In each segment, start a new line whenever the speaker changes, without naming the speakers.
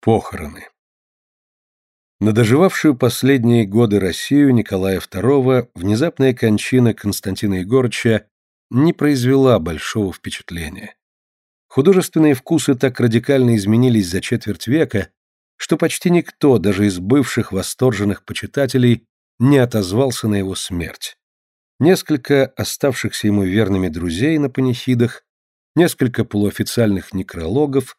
Похороны. На доживавшую последние годы Россию Николая II внезапная кончина Константина Егорыча не произвела большого впечатления. Художественные вкусы так радикально изменились за четверть века, что почти никто, даже из бывших восторженных почитателей, не отозвался на его смерть. Несколько оставшихся ему верными друзей на панихидах, несколько полуофициальных некрологов,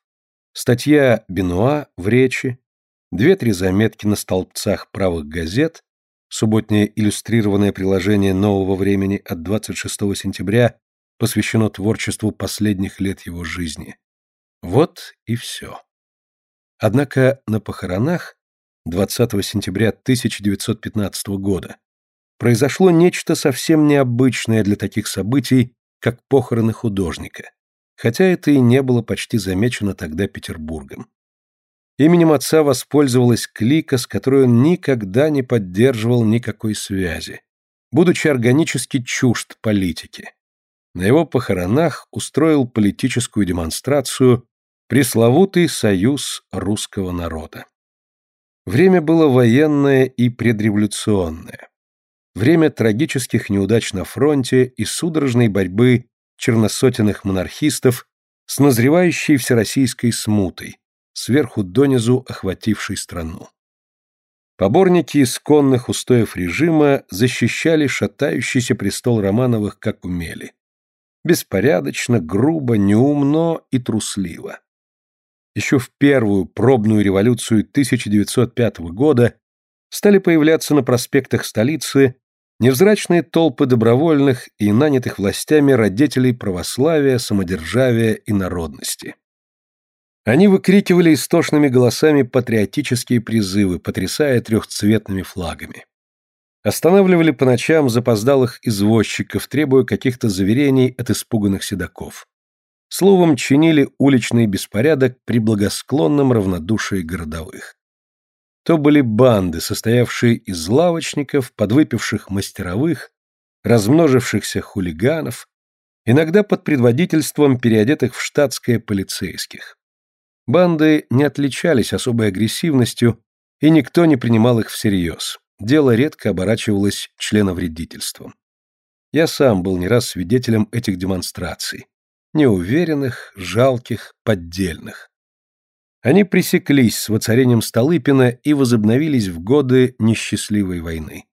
статья Бенуа в речи, две-три заметки на столбцах правых газет, субботнее иллюстрированное приложение «Нового времени» от 26 сентября посвящено творчеству последних лет его жизни. Вот и все. Однако на похоронах 20 сентября 1915 года произошло нечто совсем необычное для таких событий, как похороны художника, хотя это и не было почти замечено тогда Петербургом. Именем отца воспользовалась клика, с которой он никогда не поддерживал никакой связи, будучи органически чужд политики. На его похоронах устроил политическую демонстрацию пресловутый союз русского народа. Время было военное и предреволюционное. Время трагических неудач на фронте и судорожной борьбы черносотенных монархистов с назревающей всероссийской смутой, сверху донизу охватившей страну. Поборники исконных устоев режима защищали шатающийся престол Романовых как умели. Беспорядочно, грубо, неумно и трусливо. Еще в первую пробную революцию 1905 года стали появляться на проспектах столицы невзрачные толпы добровольных и нанятых властями родителей православия, самодержавия и народности. Они выкрикивали истошными голосами патриотические призывы, потрясая трехцветными флагами. Останавливали по ночам запоздалых извозчиков, требуя каких-то заверений от испуганных седаков. Словом, чинили уличный беспорядок при благосклонном равнодушии городовых. То были банды, состоявшие из лавочников, подвыпивших мастеровых, размножившихся хулиганов, иногда под предводительством переодетых в штатское полицейских. Банды не отличались особой агрессивностью, и никто не принимал их всерьез. Дело редко оборачивалось членовредительством. Я сам был не раз свидетелем этих демонстраций. Неуверенных, жалких, поддельных. Они пресеклись с воцарением Столыпина и возобновились в годы несчастливой войны.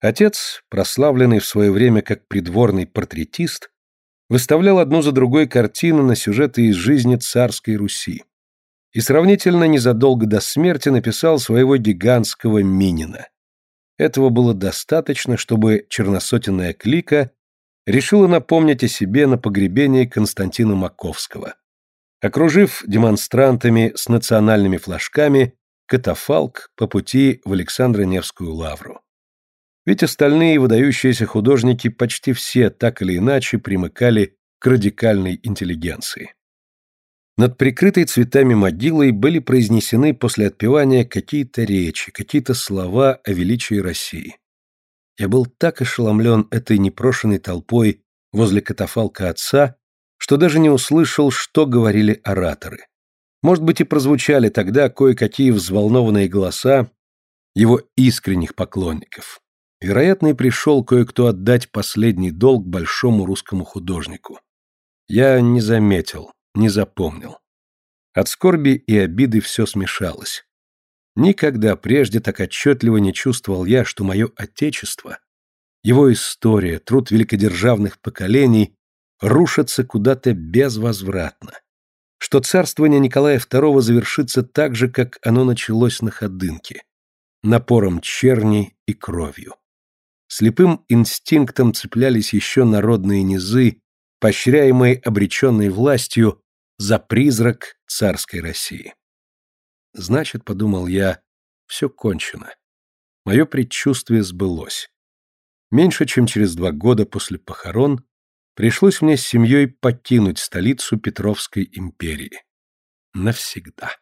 Отец, прославленный в свое время как придворный портретист, выставлял одну за другой картины на сюжеты из жизни царской Руси и сравнительно незадолго до смерти написал своего гигантского Минина. Этого было достаточно, чтобы черносотенная клика решила напомнить о себе на погребении Константина Маковского окружив демонстрантами с национальными флажками катафалк по пути в Александро-Невскую лавру. Ведь остальные выдающиеся художники почти все так или иначе примыкали к радикальной интеллигенции. Над прикрытой цветами могилой были произнесены после отпевания какие-то речи, какие-то слова о величии России. Я был так ошеломлен этой непрошенной толпой возле катафалка отца, что даже не услышал, что говорили ораторы. Может быть, и прозвучали тогда кое-какие взволнованные голоса его искренних поклонников. Вероятно, и пришел кое-кто отдать последний долг большому русскому художнику. Я не заметил, не запомнил. От скорби и обиды все смешалось. Никогда прежде так отчетливо не чувствовал я, что мое отечество, его история, труд великодержавных поколений рушится куда-то безвозвратно, что царствование Николая II завершится так же, как оно началось на Ходынке, напором черни и кровью. Слепым инстинктом цеплялись еще народные низы, поощряемые обреченной властью за призрак царской России. Значит, подумал я, все кончено. Мое предчувствие сбылось. Меньше чем через два года после похорон пришлось мне с семьей покинуть столицу Петровской империи. Навсегда.